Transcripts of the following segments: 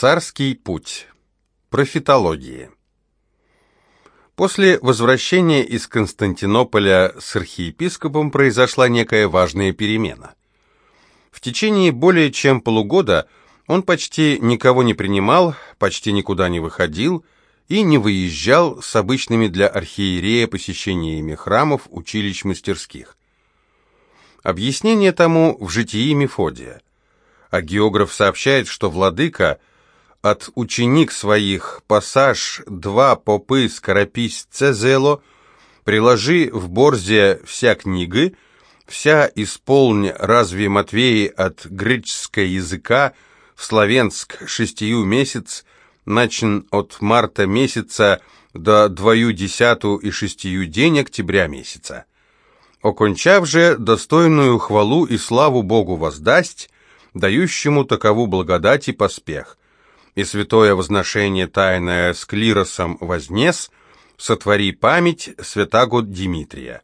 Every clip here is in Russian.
Царский путь. Профитология. После возвращения из Константинополя с архиепископом произошла некая важная перемена. В течение более чем полугода он почти никого не принимал, почти никуда не выходил и не выезжал с обычными для архиерея посещениями храмов, училищ, мастерских. Объяснение тому в житии Мефодия. А географ сообщает, что владыка – от ученик своих пассаж два попы скоропись цезело, приложи в борзе вся книги, вся исполни разве Матвеи от греческого языка в славянск шестью месяц, начен от марта месяца до двою десяту и шестью день октября месяца. Окончав же достойную хвалу и славу Богу воздасть, дающему такову благодать и поспех, и святое возношение тайное с клиросом вознес, сотвори память святаго Димитрия.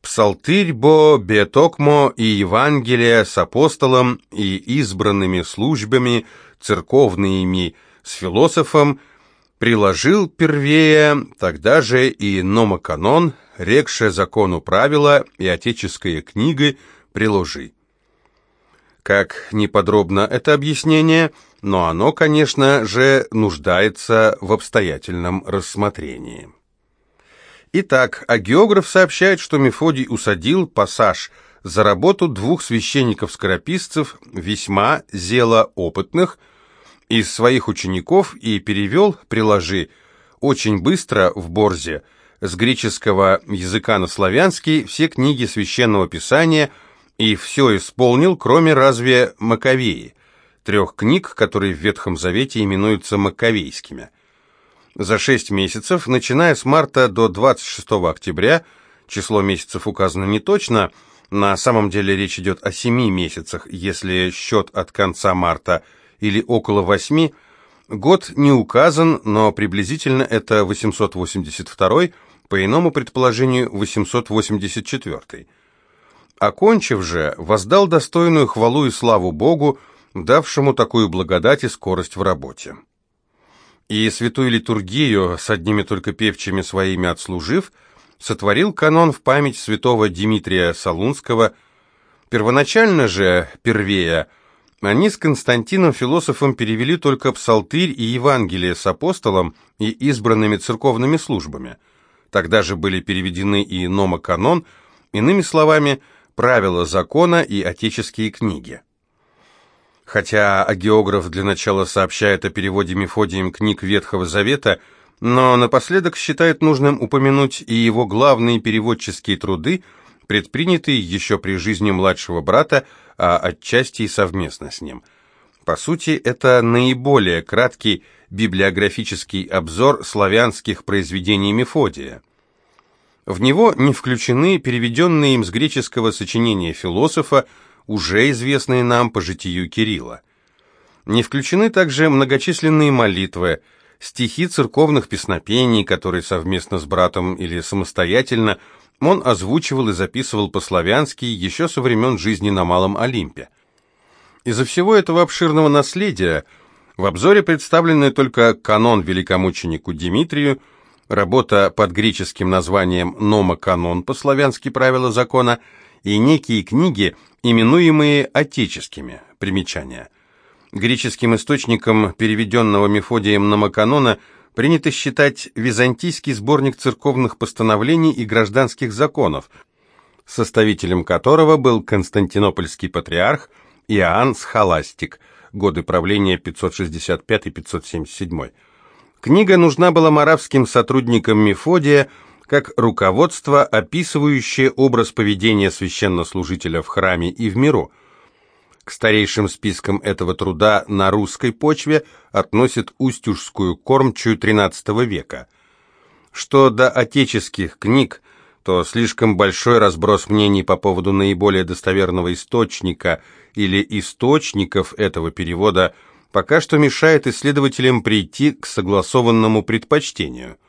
Псалтырь бо бетокмо и Евангелие с апостолом и избранными службами церковными с философом приложил первее, тогда же и номоканон, рекше закону правила и отеческая книга приложи. Как неподробно это объяснение – но оно, конечно же, нуждается в обстоятельном рассмотрении. Итак, а географ сообщает, что Мефодий усадил пассаж за работу двух священников-скорописцев, весьма зелоопытных, из своих учеников и перевел, приложи, очень быстро в Борзе, с греческого языка на славянский все книги священного писания и все исполнил, кроме разве Маковеи, трех книг, которые в Ветхом Завете именуются Маковейскими. За шесть месяцев, начиная с марта до 26 октября, число месяцев указано не точно, на самом деле речь идет о семи месяцах, если счет от конца марта или около восьми, год не указан, но приблизительно это 882 по иному предположению 884 Окончив же, воздал достойную хвалу и славу Богу, давшему такую благодать и скорость в работе. И святую литургию, с одними только певчими своими отслужив, сотворил канон в память святого Дмитрия Солунского. Первоначально же, первея, они с Константином философом перевели только псалтырь и Евангелие с апостолом и избранными церковными службами. Тогда же были переведены и номоканон, иными словами, правила закона и отеческие книги. Хотя агеограф для начала сообщает о переводе Мефодием книг Ветхого Завета, но напоследок считает нужным упомянуть и его главные переводческие труды, предпринятые еще при жизни младшего брата, а отчасти и совместно с ним. По сути, это наиболее краткий библиографический обзор славянских произведений Мефодия. В него не включены переведенные им с греческого сочинения философа, уже известные нам по житию Кирилла. Не включены также многочисленные молитвы, стихи церковных песнопений, которые совместно с братом или самостоятельно он озвучивал и записывал по-славянски еще со времен жизни на Малом Олимпе. Из-за всего этого обширного наследия в обзоре представлены только канон великомученику Димитрию, работа под греческим названием «Нома-канон» по-славянски правила закона и некие книги, именуемые отеческими. Примечания. Греческим источником переведенного Мефодием Намаканона принято считать византийский сборник церковных постановлений и гражданских законов, составителем которого был константинопольский патриарх Иоанн Схоластик, годы правления 565-577. Книга нужна была маравским сотрудникам Мефодия, как руководство, описывающее образ поведения священнослужителя в храме и в миру. К старейшим спискам этого труда на русской почве относят Устюжскую кормчую XIII века. Что до отеческих книг, то слишком большой разброс мнений по поводу наиболее достоверного источника или источников этого перевода пока что мешает исследователям прийти к согласованному предпочтению –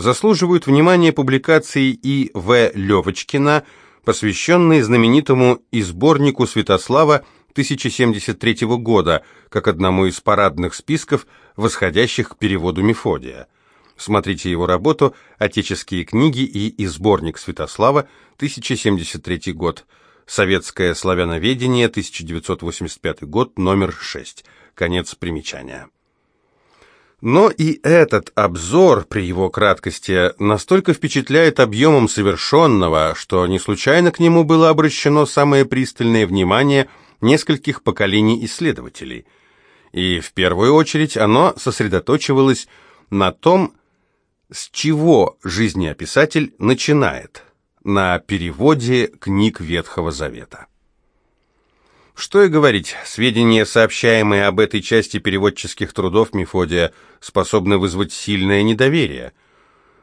заслуживают внимания публикации И. В. Левочкина, посвященные знаменитому изборнику Святослава 1073 года, как одному из парадных списков, восходящих к переводу Мефодия. Смотрите его работу «Отеческие книги» и «Изборник Святослава», 1073 год. Советское славяноведение, 1985 год, номер 6. Конец примечания. Но и этот обзор при его краткости настолько впечатляет объемом совершенного, что не случайно к нему было обращено самое пристальное внимание нескольких поколений исследователей. И в первую очередь оно сосредоточивалось на том, с чего жизнеописатель начинает, на переводе книг Ветхого Завета. Что и говорить, сведения, сообщаемые об этой части переводческих трудов Мефодия, способны вызвать сильное недоверие.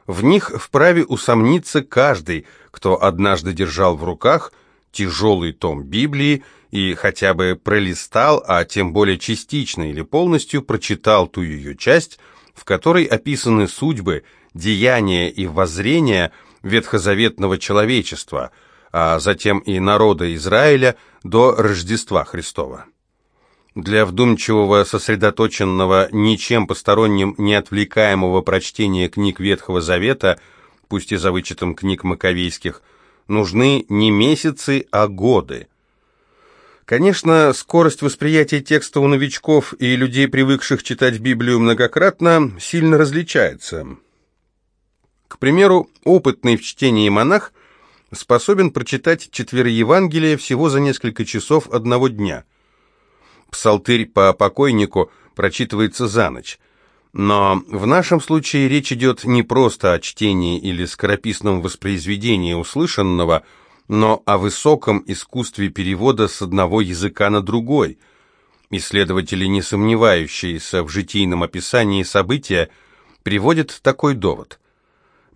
В них вправе усомниться каждый, кто однажды держал в руках тяжелый том Библии и хотя бы пролистал, а тем более частично или полностью прочитал ту ее часть, в которой описаны судьбы, деяния и воззрения ветхозаветного человечества – а затем и народа Израиля до Рождества Христова. Для вдумчивого, сосредоточенного, ничем посторонним не отвлекаемого прочтения книг Ветхого Завета, пусть и за вычетом книг маковейских, нужны не месяцы, а годы. Конечно, скорость восприятия текста у новичков и людей, привыкших читать Библию многократно, сильно различается. К примеру, опытный в чтении монах – способен прочитать четверо Евангелия всего за несколько часов одного дня. Псалтырь по покойнику прочитывается за ночь. Но в нашем случае речь идет не просто о чтении или скорописном воспроизведении услышанного, но о высоком искусстве перевода с одного языка на другой. Исследователи, не сомневающиеся в житийном описании события, приводят такой довод.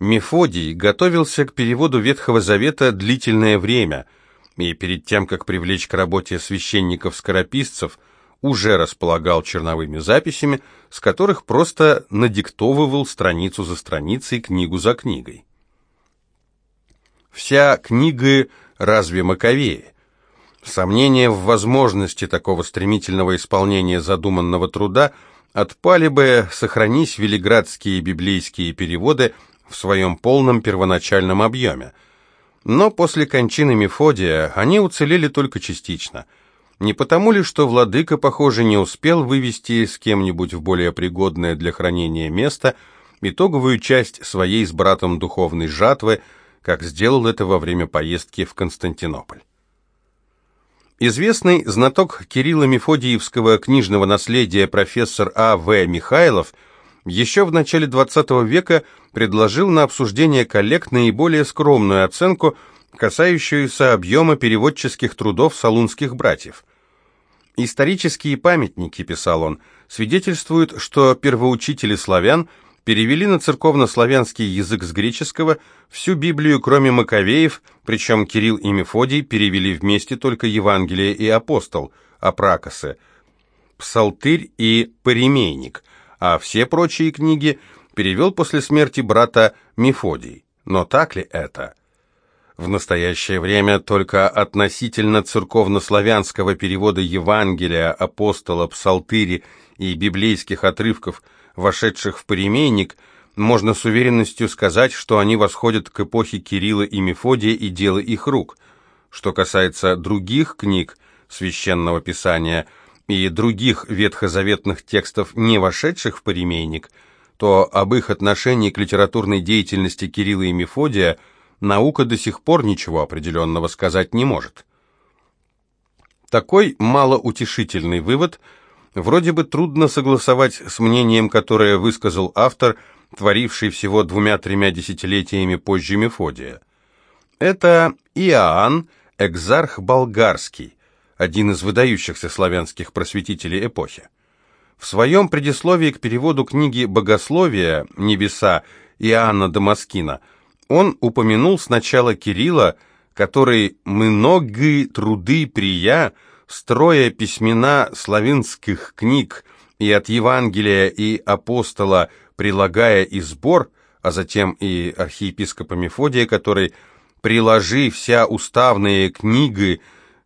Мефодий готовился к переводу Ветхого Завета длительное время, и перед тем, как привлечь к работе священников-скорописцев, уже располагал черновыми записями, с которых просто надиктовывал страницу за страницей, книгу за книгой. Вся книга «Разве Маковеи?» Сомнения в возможности такого стремительного исполнения задуманного труда отпали бы, сохранись велиградские библейские переводы – в своем полном первоначальном объеме. Но после кончины Мефодия они уцелели только частично. Не потому ли, что владыка, похоже, не успел вывести с кем-нибудь в более пригодное для хранения место итоговую часть своей с братом духовной жатвы, как сделал это во время поездки в Константинополь. Известный знаток Кирилла Мефодиевского книжного наследия профессор А. В. Михайлов – еще в начале XX века предложил на обсуждение коллег наиболее скромную оценку, касающуюся объема переводческих трудов салунских братьев. «Исторические памятники», — писал он, — свидетельствуют, что первоучители славян перевели на церковно-славянский язык с греческого всю Библию, кроме Маковеев, причем Кирилл и Мефодий перевели вместе только Евангелие и апостол, Апракосы, Псалтырь и Паремейник — а все прочие книги перевел после смерти брата Мефодий. Но так ли это? В настоящее время только относительно церковно-славянского перевода Евангелия, апостола, псалтыри и библейских отрывков, вошедших в паремейник, можно с уверенностью сказать, что они восходят к эпохе Кирилла и Мефодия и дела их рук. Что касается других книг священного писания – и других ветхозаветных текстов, не вошедших в паремейник, то об их отношении к литературной деятельности Кирилла и Мефодия наука до сих пор ничего определенного сказать не может. Такой малоутешительный вывод вроде бы трудно согласовать с мнением, которое высказал автор, творивший всего двумя-тремя десятилетиями позже Мефодия. Это Иоанн, экзарх болгарский, один из выдающихся славянских просветителей эпохи. В своем предисловии к переводу книги «Богословие. Небеса» Иоанна Дамаскина он упомянул сначала Кирилла, который «многие труды прия, строя письмена славянских книг и от Евангелия и апостола, прилагая и сбор», а затем и архиепископа Мефодия, который «приложи вся уставные книги,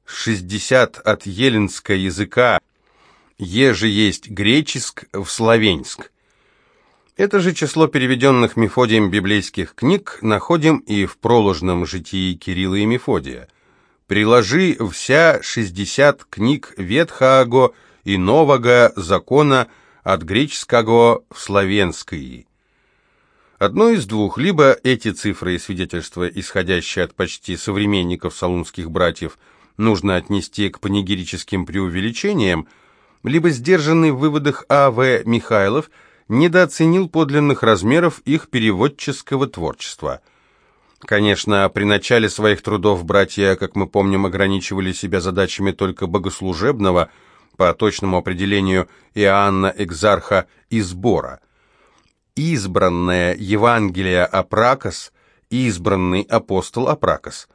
60 от еленского языка, еже есть греческ в славянск. Это же число переведенных Мефодием библейских книг находим и в проложном житии Кирилла и Мефодия. Приложи вся 60 книг Ветхаго и Нового закона от греческого в славянский. Одно из двух, либо эти цифры и свидетельства, исходящие от почти современников салунских братьев, нужно отнести к панигерическим преувеличениям, либо сдержанный в выводах А.В. Михайлов недооценил подлинных размеров их переводческого творчества. Конечно, при начале своих трудов братья, как мы помним, ограничивали себя задачами только богослужебного, по точному определению Иоанна Экзарха, и сбора – избранное Евангелие Апракос, избранный апостол Апракос.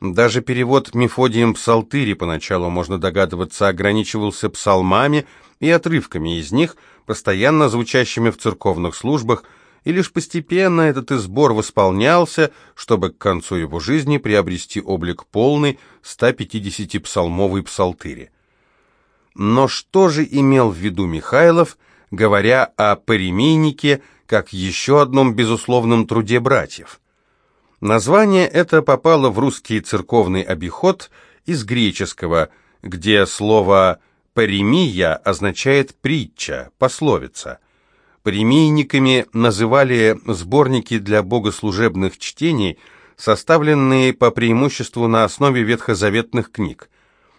Даже перевод Мефодием Псалтыри поначалу, можно догадываться, ограничивался псалмами и отрывками из них, постоянно звучащими в церковных службах, и лишь постепенно этот избор восполнялся, чтобы к концу его жизни приобрести облик полный 150-псалмовой псалтыри. Но что же имел в виду Михайлов, говоря о паремейнике, как еще одном безусловном труде братьев. Название это попало в русский церковный обиход из греческого, где слово «паремия» означает «притча», «пословица». Паремийниками называли сборники для богослужебных чтений, составленные по преимуществу на основе ветхозаветных книг.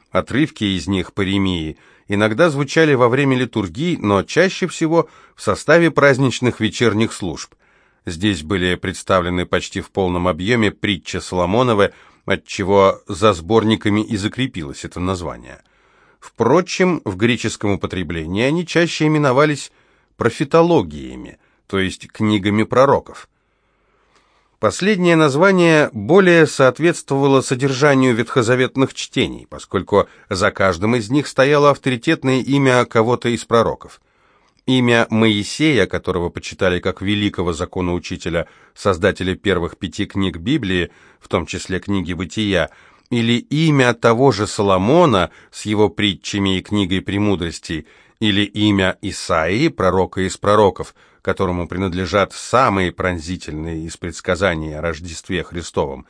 Отрывки из них паремии – иногда звучали во время литургии, но чаще всего в составе праздничных вечерних служб. Здесь были представлены почти в полном объеме притча Соломонова, отчего за сборниками и закрепилось это название. Впрочем, в греческом употреблении они чаще именовались профитологиями, то есть книгами пророков. Последнее название более соответствовало содержанию ветхозаветных чтений, поскольку за каждым из них стояло авторитетное имя кого-то из пророков. Имя Моисея, которого почитали как великого законоучителя, создателя первых пяти книг Библии, в том числе книги «Бытия», или имя того же Соломона с его притчами и книгой «Премудростей», или имя Исаии, пророка из пророков – которому принадлежат самые пронзительные из предсказаний о Рождестве Христовом.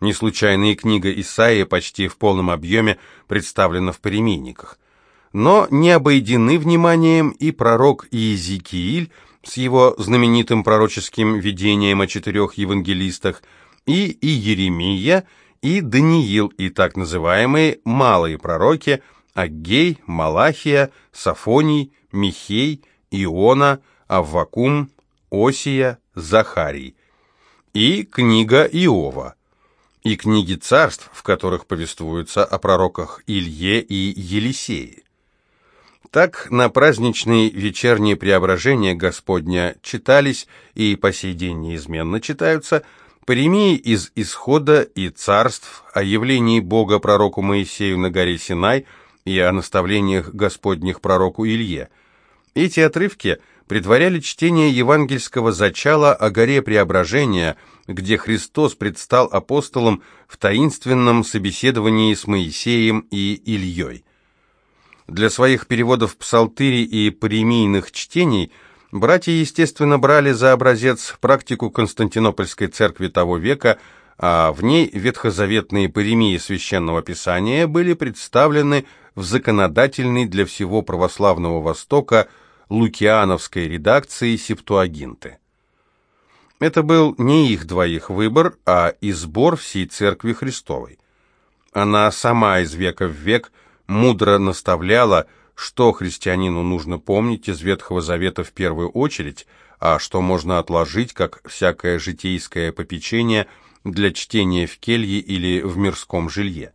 Не случайно и книга Исаия почти в полном объеме представлена в паремийниках. Но не обойдены вниманием и пророк Иезекииль с его знаменитым пророческим видением о четырех евангелистах, и, и Еремия, и Даниил, и так называемые малые пророки Аггей, Малахия, Сафоний, Михей, Иона, Аввакум, Осия, Захарий, и книга Иова, и книги царств, в которых повествуются о пророках Илье и Елисее. Так на праздничные вечерние преображения Господня читались и по сей день неизменно читаются паремии из Исхода и царств, о явлении Бога пророку Моисею на горе Синай и о наставлениях Господних пророку Илье. Эти отрывки – предваряли чтение евангельского зачала о горе Преображения, где Христос предстал апостолам в таинственном собеседовании с Моисеем и Ильей. Для своих переводов псалтыри и паремийных чтений братья, естественно, брали за образец практику Константинопольской церкви того века, а в ней ветхозаветные паремии Священного Писания были представлены в законодательной для всего православного Востока лукиановской редакции Септуагинты. Это был не их двоих выбор, а избор всей Церкви Христовой. Она сама из века в век мудро наставляла, что христианину нужно помнить из Ветхого Завета в первую очередь, а что можно отложить, как всякое житейское попечение для чтения в келье или в мирском жилье.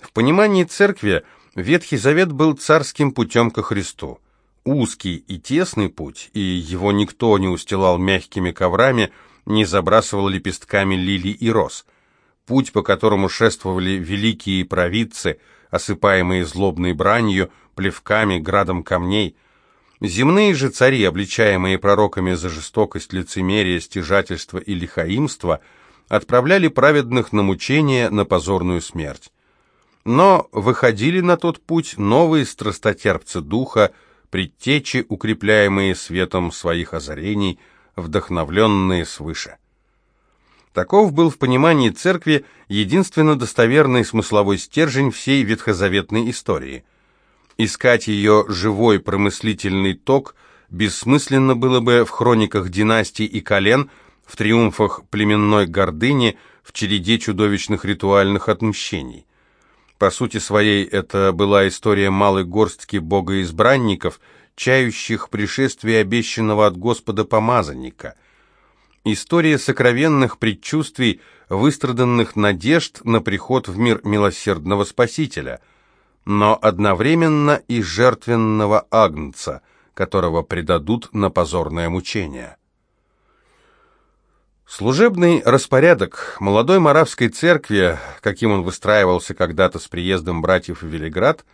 В понимании церкви Ветхий Завет был царским путем ко Христу узкий и тесный путь, и его никто не устилал мягкими коврами, не забрасывал лепестками лилий и роз. Путь, по которому шествовали великие провидцы, осыпаемые злобной бранью, плевками, градом камней. Земные же цари, обличаемые пророками за жестокость, лицемерие, стяжательство и лихаимство, отправляли праведных на мучение, на позорную смерть. Но выходили на тот путь новые страстотерпцы духа, предтечи, укрепляемые светом своих озарений, вдохновленные свыше. Таков был в понимании церкви единственно достоверный смысловой стержень всей ветхозаветной истории. Искать ее живой промыслительный ток бессмысленно было бы в хрониках династий и колен, в триумфах племенной гордыни, в череде чудовищных ритуальных отмщений. По сути своей, это была история малой горстки богоизбранников, чающих пришествие обещанного от Господа помазанника. История сокровенных предчувствий, выстраданных надежд на приход в мир милосердного Спасителя, но одновременно и жертвенного Агнца, которого предадут на позорное мучение. Служебный распорядок молодой Моравской церкви, каким он выстраивался когда-то с приездом братьев в Велиград,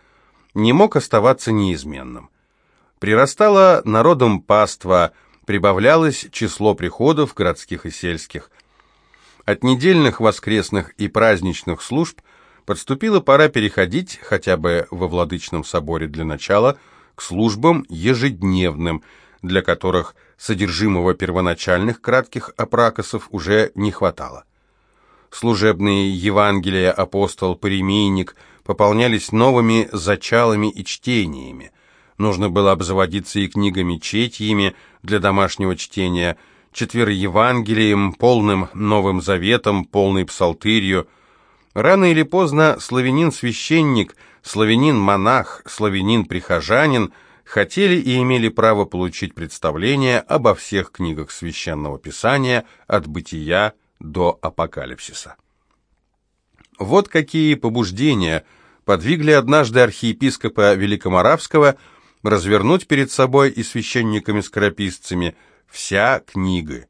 не мог оставаться неизменным. Прирастало народом паства, прибавлялось число приходов городских и сельских. От недельных, воскресных и праздничных служб подступила пора переходить, хотя бы во Владычном соборе для начала, к службам ежедневным, для которых – содержимого первоначальных кратких апракосов уже не хватало. Служебные Евангелия, апостол, паремийник пополнялись новыми зачалами и чтениями. Нужно было обзаводиться и книгами четьями для домашнего чтения, четвероевангелием, полным Новым Заветом, полной псалтырью. Рано или поздно славянин-священник, славянин-монах, славянин-прихожанин – хотели и имели право получить представление обо всех книгах Священного Писания от Бытия до Апокалипсиса. Вот какие побуждения подвигли однажды архиепископа Великоморавского развернуть перед собой и священниками-скорописцами вся книга.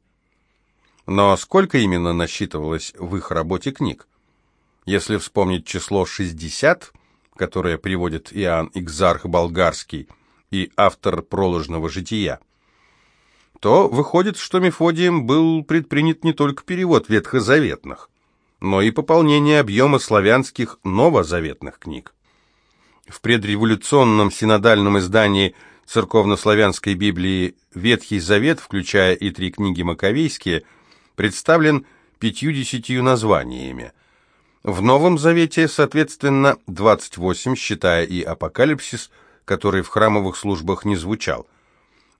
Но сколько именно насчитывалось в их работе книг? Если вспомнить число 60, которое приводит Иоанн Игзарх Болгарский – и автор проложного жития, то выходит, что Мефодием был предпринят не только перевод ветхозаветных, но и пополнение объема славянских новозаветных книг. В предреволюционном синодальном издании церковно-славянской Библии «Ветхий Завет», включая и три книги маковейские, представлен пятьюдесятью названиями. В Новом Завете, соответственно, 28, считая и Апокалипсис – который в храмовых службах не звучал.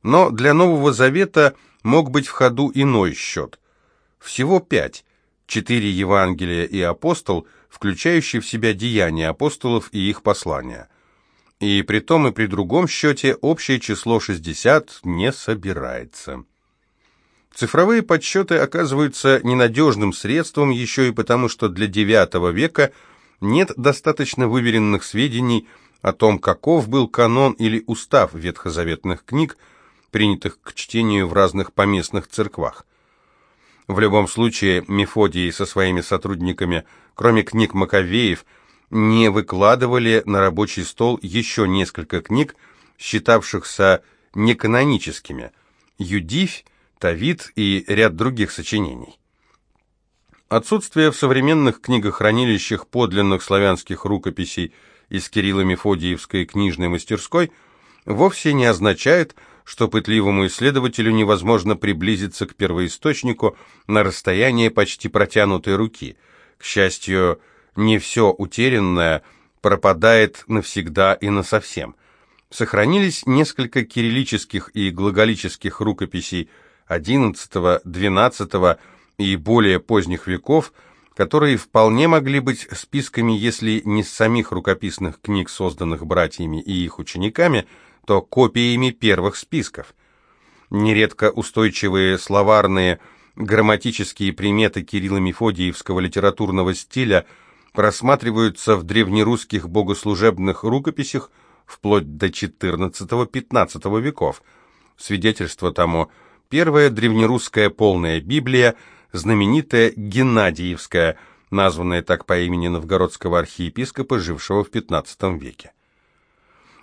Но для Нового Завета мог быть в ходу иной счет. Всего пять. Четыре Евангелия и апостол, включающие в себя деяния апостолов и их послания. И при том и при другом счете общее число 60 не собирается. Цифровые подсчеты оказываются ненадежным средством еще и потому, что для IX века нет достаточно выверенных сведений о том, каков был канон или устав ветхозаветных книг, принятых к чтению в разных поместных церквах. В любом случае, Мефодий со своими сотрудниками, кроме книг Маковеев, не выкладывали на рабочий стол еще несколько книг, считавшихся неканоническими – Юдивь, Тавид и ряд других сочинений. Отсутствие в современных книгохранилищах подлинных славянских рукописей – из Кирилло-Мефодиевской книжной мастерской вовсе не означает, что пытливому исследователю невозможно приблизиться к первоисточнику на расстояние почти протянутой руки. К счастью, не все утерянное пропадает навсегда и насовсем. Сохранились несколько кириллических и глаголических рукописей XI, XII и более поздних веков – которые вполне могли быть списками, если не с самих рукописных книг, созданных братьями и их учениками, то копиями первых списков. Нередко устойчивые словарные грамматические приметы Кирилла Мефодиевского литературного стиля просматриваются в древнерусских богослужебных рукописях вплоть до XIV-XV веков. Свидетельство тому – первая древнерусская полная Библия – знаменитая Геннадиевская, названная так по имени новгородского архиепископа, жившего в XV веке.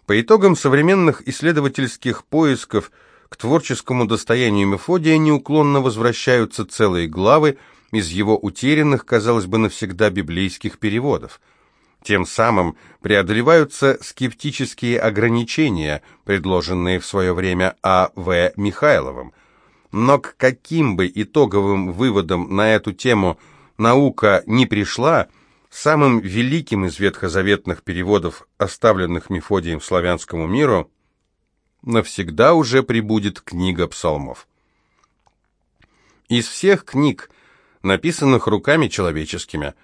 По итогам современных исследовательских поисков к творческому достоянию Мефодия неуклонно возвращаются целые главы из его утерянных, казалось бы, навсегда библейских переводов. Тем самым преодолеваются скептические ограничения, предложенные в свое время А.В. Михайловым. Но к каким бы итоговым выводам на эту тему наука не пришла, самым великим из ветхозаветных переводов, оставленных Мефодием славянскому миру, навсегда уже прибудет книга псалмов. Из всех книг, написанных руками человеческими,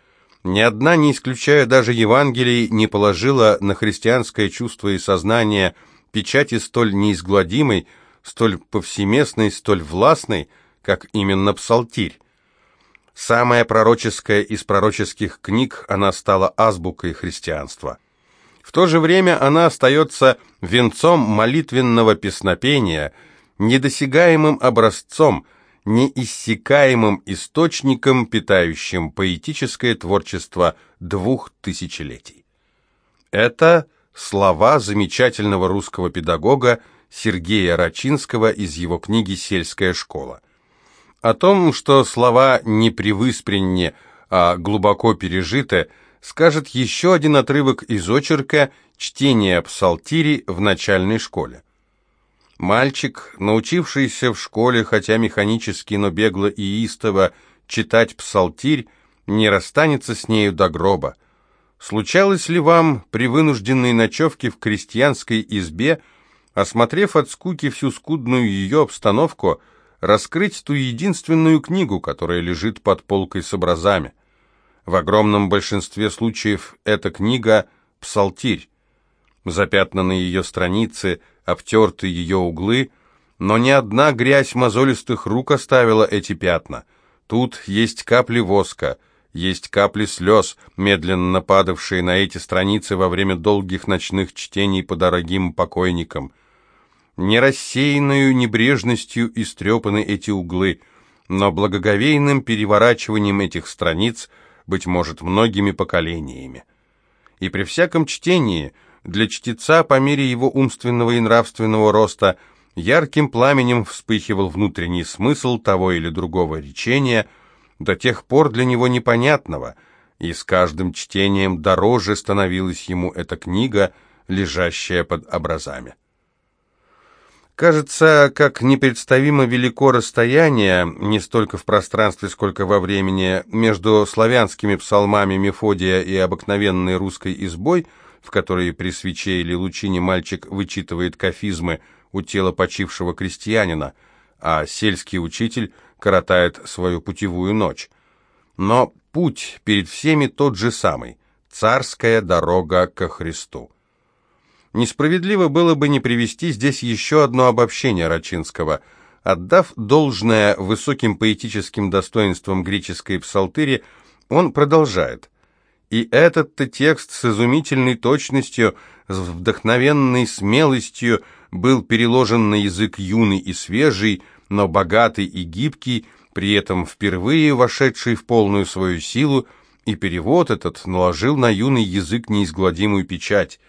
ни одна, не исключая даже Евангелий, не положила на христианское чувство и сознание печати столь неизгладимой, столь повсеместной, столь властной, как именно Псалтирь. Самая пророческая из пророческих книг, она стала азбукой христианства. В то же время она остается венцом молитвенного песнопения, недосягаемым образцом, неиссякаемым источником, питающим поэтическое творчество двух тысячелетий. Это слова замечательного русского педагога Сергея Рачинского из его книги «Сельская школа». О том, что слова не привыспренне, а глубоко пережиты, скажет еще один отрывок из очерка «Чтение псалтири в начальной школе». Мальчик, научившийся в школе, хотя механически, но бегло и истово, читать псалтирь, не расстанется с нею до гроба. Случалось ли вам при вынужденной ночевке в крестьянской избе, осмотрев от скуки всю скудную ее обстановку, раскрыть ту единственную книгу, которая лежит под полкой с образами? В огромном большинстве случаев эта книга – псалтирь. Запятнанные ее страницы – обтерты ее углы, но ни одна грязь мозолистых рук оставила эти пятна. Тут есть капли воска, есть капли слез, медленно падавшие на эти страницы во время долгих ночных чтений по дорогим покойникам. Нерассеянную небрежностью истрепаны эти углы, но благоговейным переворачиванием этих страниц, быть может, многими поколениями. И при всяком чтении – для чтеца по мере его умственного и нравственного роста ярким пламенем вспыхивал внутренний смысл того или другого речения, до тех пор для него непонятного, и с каждым чтением дороже становилась ему эта книга, лежащая под образами. Кажется, как непредставимо велико расстояние, не столько в пространстве, сколько во времени, между славянскими псалмами Мефодия и обыкновенной русской избой – в которой при свече или лучине мальчик вычитывает кафизмы у тела почившего крестьянина, а сельский учитель коротает свою путевую ночь. Но путь перед всеми тот же самый – царская дорога ко Христу. Несправедливо было бы не привести здесь еще одно обобщение Рачинского. Отдав должное высоким поэтическим достоинствам греческой псалтыри, он продолжает. И этот-то текст с изумительной точностью, с вдохновенной смелостью был переложен на язык юный и свежий, но богатый и гибкий, при этом впервые вошедший в полную свою силу, и перевод этот наложил на юный язык неизгладимую печать.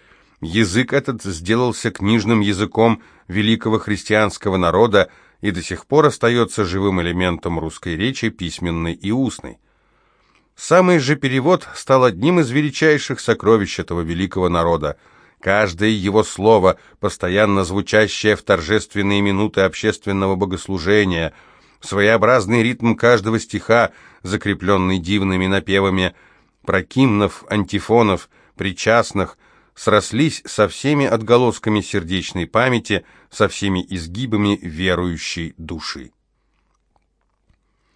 Язык этот сделался книжным языком великого христианского народа и до сих пор остается живым элементом русской речи, письменной и устной. Самый же перевод стал одним из величайших сокровищ этого великого народа. Каждое его слово, постоянно звучащее в торжественные минуты общественного богослужения, своеобразный ритм каждого стиха, закрепленный дивными напевами прокимнов, антифонов, причастных, срослись со всеми отголосками сердечной памяти, со всеми изгибами верующей души.